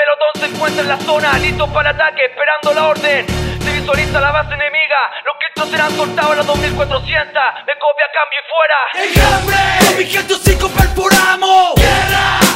pelotón se encuentra en la zona, listo para ataque, esperando la orden. Se visualiza la base enemiga, los cristos serán soltados a las 2400. Me copia, cambio y fuera. ¡Enjambre! Con mi gente perforamos. ¡Guerra!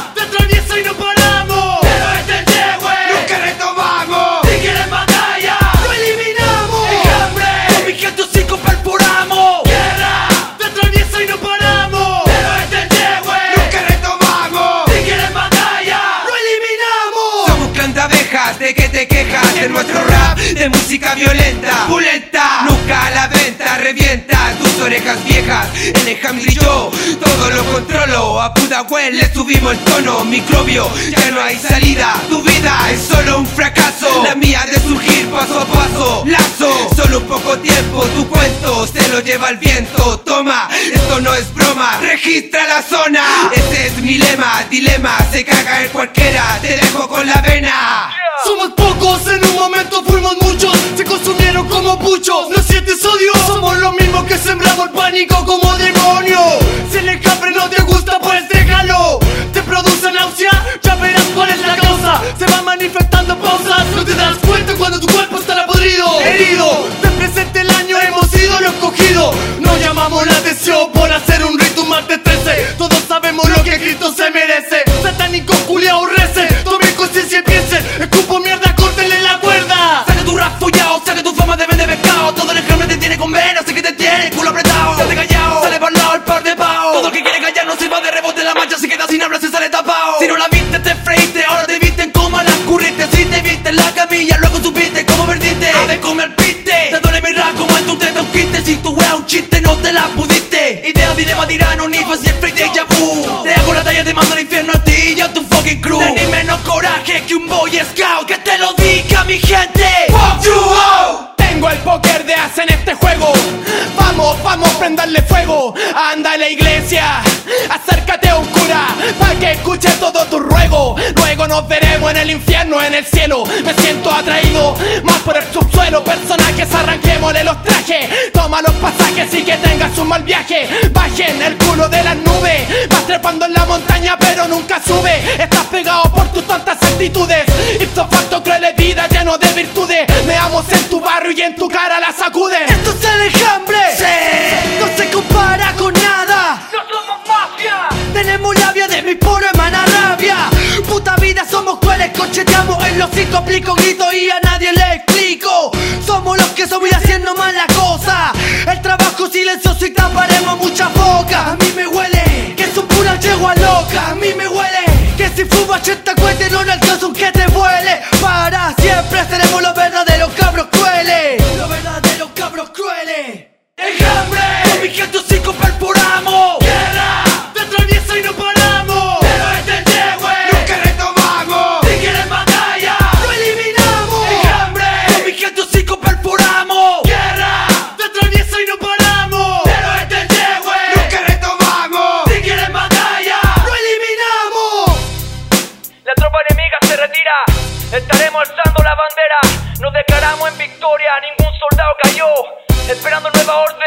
Nuestro rap, de música violenta, pulenta, nunca a la venta, revienta tus orejas viejas. En el yo todo lo controlo, a Pudahuel le subimos el tono, microbio, ya no hay salida, tu vida es solo un fracaso, la mía de surgir paso a paso, lazo, solo un poco tiempo, tu cuento se lo lleva el viento, toma, esto no es broma, registra la zona, ese es mi lema, dilema, se caga en cualquiera, te dejo con la vena. Somos pocos, momento fuimos muchos Se consumieron como puchos, ¿no sientes odio? Somos los mismos que sembramos el pánico como demonio. Si el escape no te gusta pues déjalo. Te produce náusea, ya verás cuál es la causa. Se va manifestando pausas, no te das cuenta cuando tu cuerpo estará podrido Herido, de presente el año hemos sido lo escogido. No llamamos la atención por hacer un rito un martes 13 Todos sabemos lo que Cristo se merece. Satánico, rece A ver comer piste, te duele mi rap como en tu teta un quiste Si tu wea un chiste no te la pudiste. Idea, dilema, tirano, ni fácil, free déjà vu. Te hago la talla, te mando al infierno a ti y a tu fucking crew. Tenés menos coraje que un boy scout. Que te lo diga mi gente. Fuck you all. Tengo el póker de as en este juego. Vamos, vamos, prenderle fuego. Anda a la iglesia, acércate a un cura, para que escuche todo tu ruego. Luego nos veremos en el infierno, en el cielo. Me siento atraído más subsuelo. Personajes, arranquémosle los trajes. Toma los pasajes y que tengas un mal viaje. Bajen el culo de las nubes. Vas trepando en la montaña, pero nunca sube. Estás pegado por tus tontas actitudes. Ipso facto, cruel vida lleno de virtudes. Veamos en tu barrio y en tu cara la sacude. Esto es el enjambre No se compara con nada ¡No somos mafia! Tenemos labia de mi puro emana rabia Puta vida somos cuales cocheteamos en los cinco aplico grito y a nadie le taparemos mucha boca. A mí me huele que su pura yegua loca. A mí me huele que si fuma 80 cuentes no le alcanza un que te Estaremos alzando la bandera. Nos declaramos en victoria. Ningún soldado cayó. Esperando nueva orden.